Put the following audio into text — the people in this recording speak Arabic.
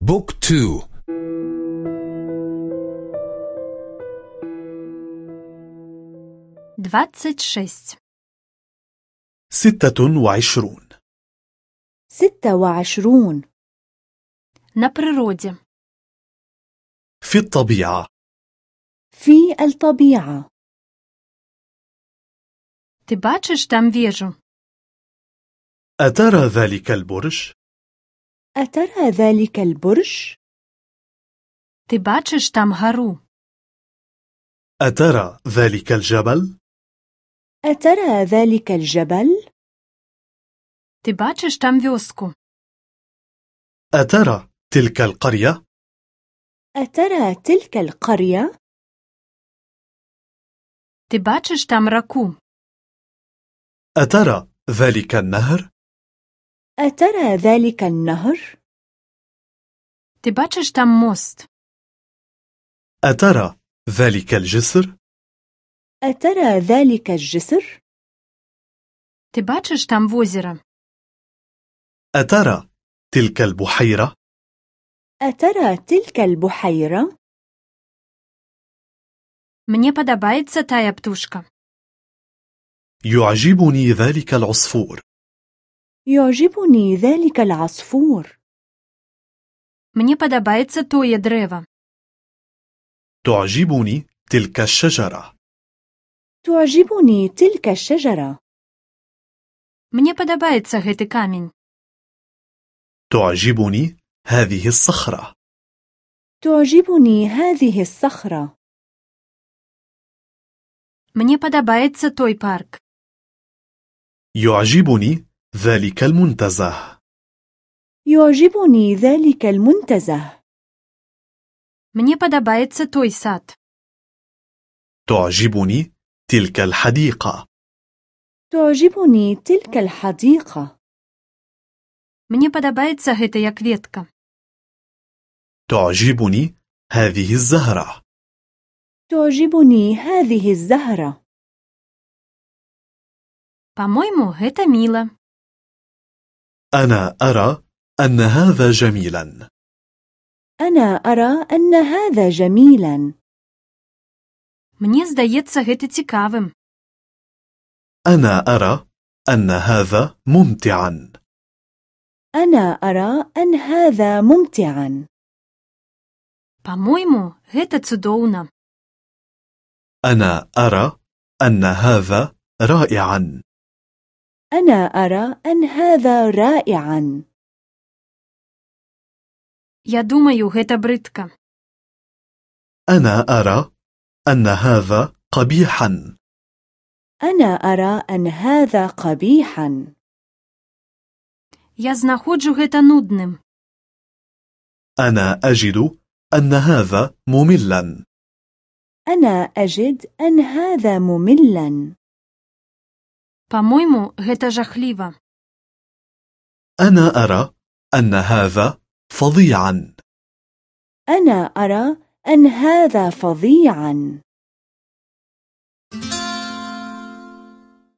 بوك تو двадцать шесть ستة وعشرون ستة وعشرون на природе في الطبيعة في الطبيعة Ти бачиш там вежу? أترى ذلك البرج؟ أترى ذلك البرج؟ Ти бачиш там гору? أترى ذلك الجبل؟ أترى ذلك الجبل؟ Ти бачиш там вёску? أترى تلك القرية؟ أترى تلك القرية؟ Ти бачиш там раку? أترى ذلك النهر؟ أترى ذلك النهر؟ Ти бачиш там мост? أترى ذلك الجسر؟ أترى ذلك الجسر؟ Ти бачиш там возера? أترى تلك البحيرة؟ أترى تلك البحيرة؟ Мне падабаецца тая птушка. يعجبني ذلك العصفور يعجبني ذلك العصفور Мне падабаецца тое дрэва. تعجبني تلك الشجرة تعجبني تلك الشجرة Мне падабаецца гэты камень. تعجبني هذه الصخرة تعجبني هذه الصخرة Мне падабаецца той парк. يعجبني ذلك المنتزه يعجبني ذلك المنتزه Мне падабаецца той сад. تعجبني تلك الحديقة تعجبني تلك الحديقة Мне падабаецца гэтая кветка. تعجبني هذه الزهرة تعجبني هذه الزهرة Па-мойму, гэта міла. أنا أرى أن هذا جميلا أنا أرى أن هذا جميلا Мне здаецца гэта цікавым. أنا أرى أن هذا ممتعا أنا أرى أن هذا ممتعا Па-мойму, гэта цудоўна. أنا أرى أن هذا رائعا أنا أرى أن هذا رائعا Я думаю, гэта брыдка. أنا أرى أن هذا قبيحا أنا أرى أن هذا قبيحا Я знаходжу гэта нудным. أنا أجد أن هذا مملا أنا أجد أن هذا مملا Па-мойму, гэта жахліва. أنا أرى أن هذا فظيعا أنا أرى أن هذا فظيعا